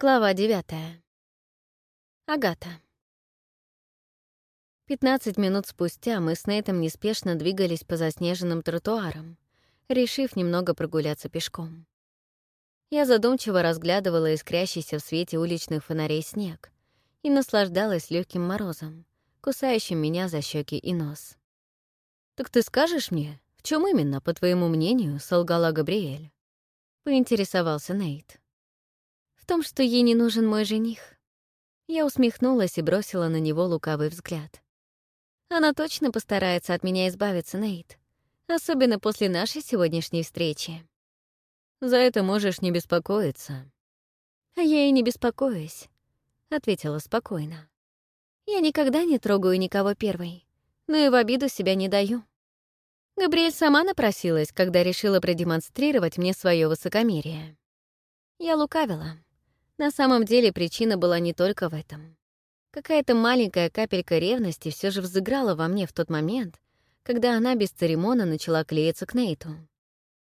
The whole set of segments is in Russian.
Глава девятая. Агата. Пятнадцать минут спустя мы с Нейтом неспешно двигались по заснеженным тротуарам, решив немного прогуляться пешком. Я задумчиво разглядывала искрящийся в свете уличных фонарей снег и наслаждалась легким морозом, кусающим меня за щеки и нос. «Так ты скажешь мне, в чем именно, по твоему мнению, солгала Габриэль?» — поинтересовался Нейт том, что ей не нужен мой жених. Я усмехнулась и бросила на него лукавый взгляд. Она точно постарается от меня избавиться, Нейт. Особенно после нашей сегодняшней встречи. За это можешь не беспокоиться. А я и не беспокоюсь, — ответила спокойно. Я никогда не трогаю никого первой, но и в обиду себя не даю. Габриэль сама напросилась, когда решила продемонстрировать мне свое высокомерие. Я лукавила. На самом деле причина была не только в этом. Какая-то маленькая капелька ревности все же взыграла во мне в тот момент, когда она без церемона начала клеиться к Нейту.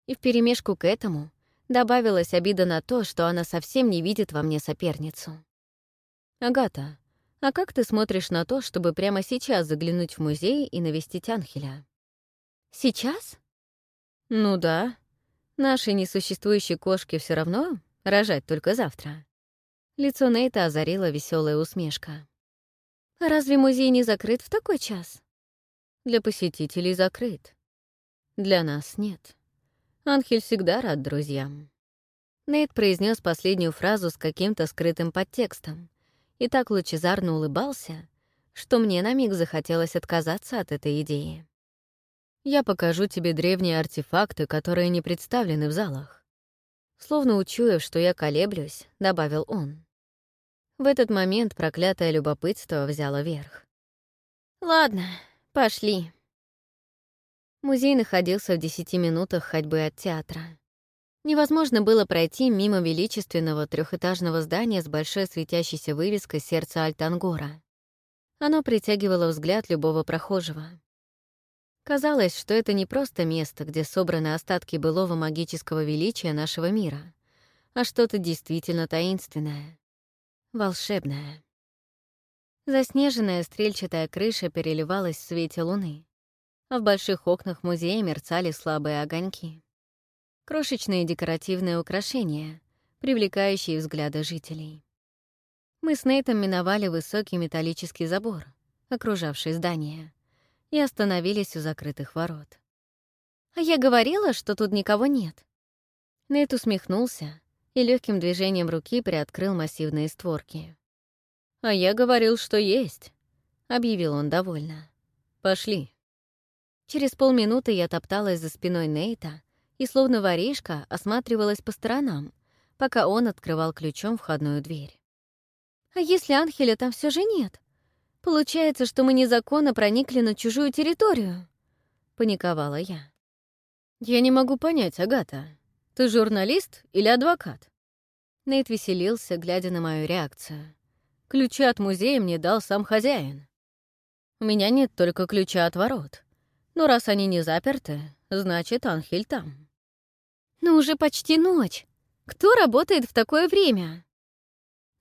И вперемешку к этому добавилась обида на то, что она совсем не видит во мне соперницу. «Агата, а как ты смотришь на то, чтобы прямо сейчас заглянуть в музей и навестить Анхеля?» «Сейчас?» «Ну да. Нашей несуществующей кошке все равно рожать только завтра. Лицо Нейта озарила веселая усмешка. «А «Разве музей не закрыт в такой час?» «Для посетителей закрыт. Для нас нет. Анхель всегда рад друзьям». Нейт произнес последнюю фразу с каким-то скрытым подтекстом и так лучезарно улыбался, что мне на миг захотелось отказаться от этой идеи. «Я покажу тебе древние артефакты, которые не представлены в залах». Словно учуяв, что я колеблюсь, добавил он. В этот момент проклятое любопытство взяло верх. «Ладно, пошли». Музей находился в десяти минутах ходьбы от театра. Невозможно было пройти мимо величественного трехэтажного здания с большой светящейся вывеской «Сердце Альтангора». Оно притягивало взгляд любого прохожего. Казалось, что это не просто место, где собраны остатки былого магического величия нашего мира, а что-то действительно таинственное. Волшебная. Заснеженная стрельчатая крыша переливалась в свете луны, а в больших окнах музея мерцали слабые огоньки. Крошечные декоративные украшения, привлекающие взгляды жителей. Мы с Нейтом миновали высокий металлический забор, окружавший здание, и остановились у закрытых ворот. «А я говорила, что тут никого нет». Нейт усмехнулся, и легким движением руки приоткрыл массивные створки. «А я говорил, что есть», — объявил он довольно. «Пошли». Через полминуты я топталась за спиной Нейта и, словно воришка, осматривалась по сторонам, пока он открывал ключом входную дверь. «А если Анхеля там все же нет? Получается, что мы незаконно проникли на чужую территорию», — паниковала я. «Я не могу понять, Агата», «Ты журналист или адвокат?» Нейт веселился, глядя на мою реакцию. «Ключи от музея мне дал сам хозяин. У меня нет только ключа от ворот. Но раз они не заперты, значит, Анхель там». «Но уже почти ночь. Кто работает в такое время?»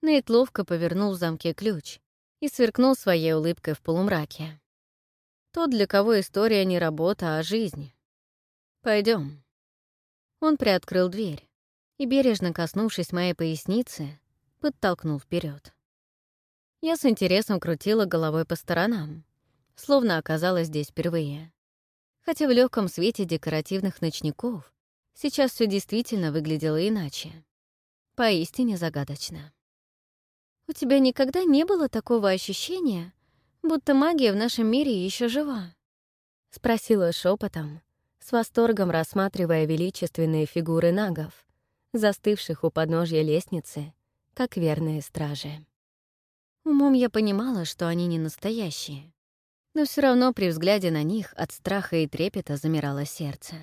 Нейт ловко повернул в замке ключ и сверкнул своей улыбкой в полумраке. Тот, для кого история не работа, а жизнь. Пойдем. Он приоткрыл дверь и, бережно коснувшись моей поясницы, подтолкнул вперед. Я с интересом крутила головой по сторонам, словно оказалась здесь впервые. Хотя в легком свете декоративных ночников сейчас все действительно выглядело иначе. Поистине загадочно. «У тебя никогда не было такого ощущения, будто магия в нашем мире еще жива?» — спросила шепотом, с восторгом рассматривая величественные фигуры нагов, застывших у подножья лестницы, как верные стражи. Умом я понимала, что они не настоящие, но все равно при взгляде на них от страха и трепета замирало сердце.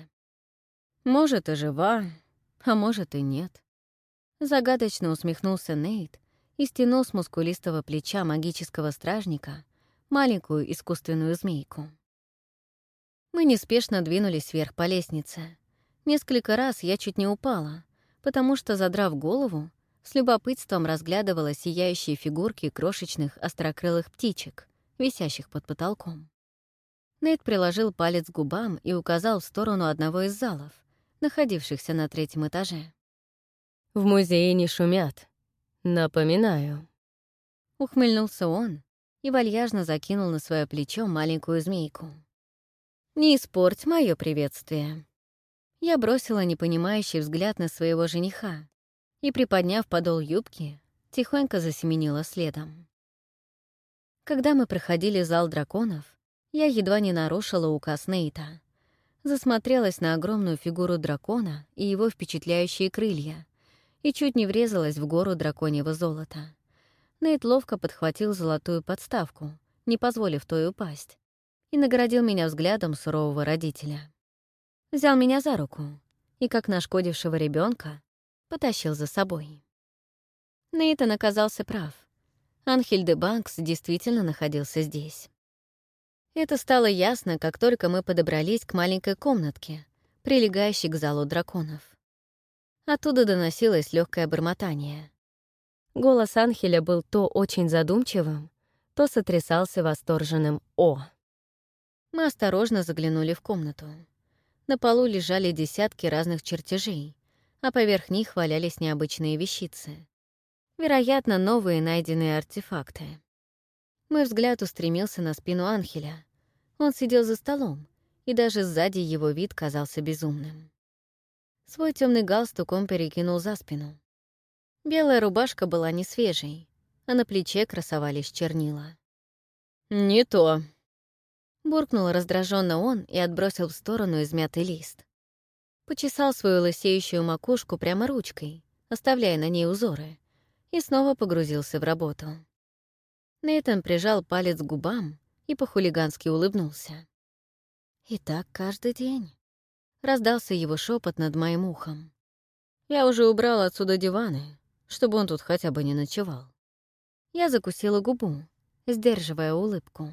Может, и жива, а может, и нет. Загадочно усмехнулся Нейт и стянул с мускулистого плеча магического стражника маленькую искусственную змейку. Мы неспешно двинулись вверх по лестнице. Несколько раз я чуть не упала, потому что, задрав голову, с любопытством разглядывала сияющие фигурки крошечных острокрылых птичек, висящих под потолком. Нейт приложил палец к губам и указал в сторону одного из залов, находившихся на третьем этаже. «В музее не шумят. Напоминаю». Ухмыльнулся он и вальяжно закинул на свое плечо маленькую змейку. «Не испорть мое приветствие». Я бросила непонимающий взгляд на своего жениха и, приподняв подол юбки, тихонько засеменила следом. Когда мы проходили зал драконов, я едва не нарушила указ Нейта. Засмотрелась на огромную фигуру дракона и его впечатляющие крылья и чуть не врезалась в гору драконьего золота. Нейт ловко подхватил золотую подставку, не позволив той упасть, и наградил меня взглядом сурового родителя. Взял меня за руку и, как нашкодившего ребенка, потащил за собой. Нейтан оказался прав. Анхель де Банкс действительно находился здесь. Это стало ясно, как только мы подобрались к маленькой комнатке, прилегающей к залу драконов. Оттуда доносилось легкое бормотание. Голос Анхеля был то очень задумчивым, то сотрясался восторженным «О!». Мы осторожно заглянули в комнату. На полу лежали десятки разных чертежей, а поверх них валялись необычные вещицы. Вероятно, новые найденные артефакты. Мой взгляд устремился на спину Анхеля. Он сидел за столом, и даже сзади его вид казался безумным. Свой темный галстук он перекинул за спину. Белая рубашка была не свежей, а на плече красовались чернила. «Не то», Буркнул раздраженно он и отбросил в сторону измятый лист. Почесал свою лысеющую макушку прямо ручкой, оставляя на ней узоры, и снова погрузился в работу. Нейтан прижал палец к губам и по-хулигански улыбнулся. «И так каждый день», — раздался его шепот над моим ухом. «Я уже убрал отсюда диваны, чтобы он тут хотя бы не ночевал». Я закусила губу, сдерживая улыбку.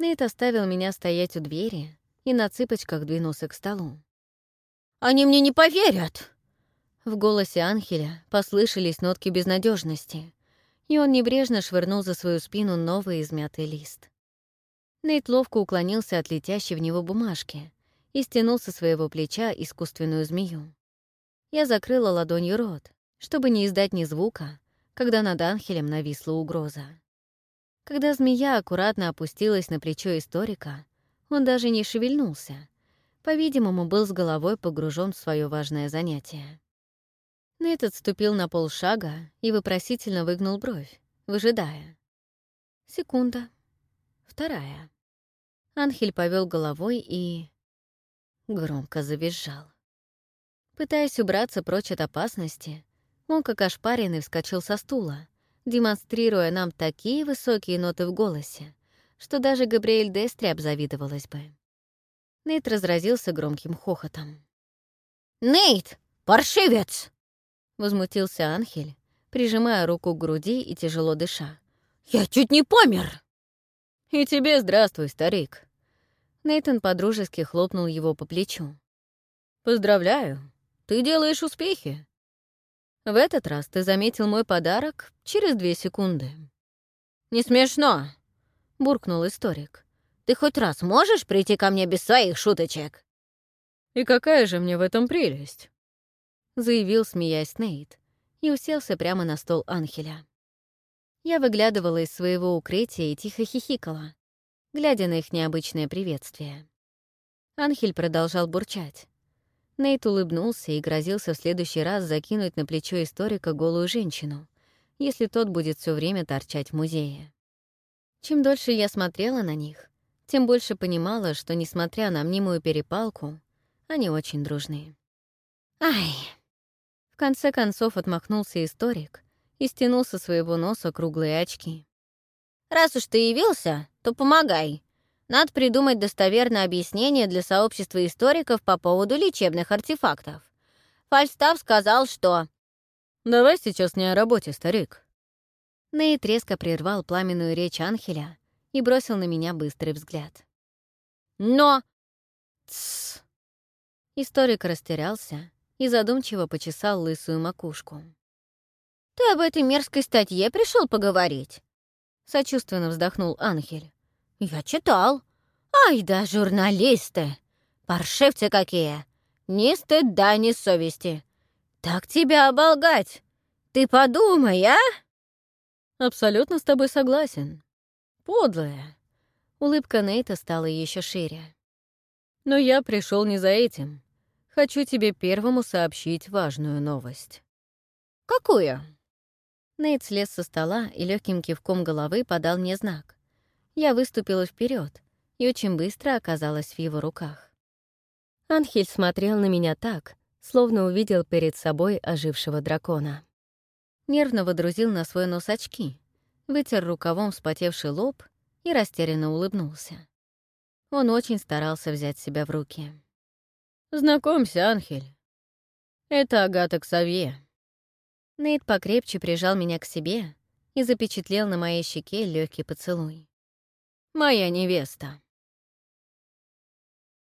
Нейт оставил меня стоять у двери и на цыпочках двинулся к столу. «Они мне не поверят!» В голосе Анхеля послышались нотки безнадежности, и он небрежно швырнул за свою спину новый измятый лист. Нейт ловко уклонился от летящей в него бумажки и стянул со своего плеча искусственную змею. Я закрыла ладонью рот, чтобы не издать ни звука, когда над Анхелем нависла угроза. Когда змея аккуратно опустилась на плечо историка, он даже не шевельнулся. По-видимому, был с головой погружен в свое важное занятие. Нейт отступил на полшага и вопросительно выгнул бровь, выжидая. Секунда. Вторая. Анхель повел головой и... громко завизжал. Пытаясь убраться прочь от опасности, он, как ошпаренный, вскочил со стула, демонстрируя нам такие высокие ноты в голосе, что даже Габриэль Дестри обзавидовалась бы. Нейт разразился громким хохотом. «Нейт, паршивец!» — возмутился Анхель, прижимая руку к груди и тяжело дыша. «Я чуть не помер!» «И тебе здравствуй, старик!» Нейтан подружески хлопнул его по плечу. «Поздравляю, ты делаешь успехи. В этот раз ты заметил мой подарок через две секунды». «Не смешно», — буркнул историк. «Ты хоть раз можешь прийти ко мне без своих шуточек?» «И какая же мне в этом прелесть?» — заявил, смеясь Нейт, и уселся прямо на стол Анхеля. Я выглядывала из своего укрытия и тихо хихикала, глядя на их необычное приветствие. Анхель продолжал бурчать. Нейт улыбнулся и грозился в следующий раз закинуть на плечо историка голую женщину, если тот будет все время торчать в музее. Чем дольше я смотрела на них, тем больше понимала, что, несмотря на мнимую перепалку, они очень дружные. «Ай!» В конце концов отмахнулся историк и стянул со своего носа круглые очки. «Раз уж ты явился, то помогай, надо придумать достоверное объяснение для сообщества историков по поводу лечебных артефактов. Фальстав сказал, что... «Давай сейчас не о работе, старик». Нейт резко прервал пламенную речь Анхеля и бросил на меня быстрый взгляд. «Но...» «Тссс!» Историк растерялся и задумчиво почесал лысую макушку. «Ты об этой мерзкой статье пришел поговорить?» Сочувственно вздохнул Анхель. «Я читал. Ай да, журналисты! Паршивцы какие! Ни стыда, ни совести! Так тебя оболгать! Ты подумай, а!» «Абсолютно с тобой согласен. Подлая!» Улыбка Нейта стала еще шире. «Но я пришел не за этим. Хочу тебе первому сообщить важную новость». «Какую?» Нейт слез со стола и легким кивком головы подал мне знак. Я выступила вперед и очень быстро оказалась в его руках. Анхель смотрел на меня так, словно увидел перед собой ожившего дракона. Нервно водрузил на свой нос очки, вытер рукавом вспотевший лоб и растерянно улыбнулся. Он очень старался взять себя в руки. «Знакомься, Анхель. Это Агата Ксавье». Нейт покрепче прижал меня к себе и запечатлел на моей щеке легкий поцелуй моя невеста».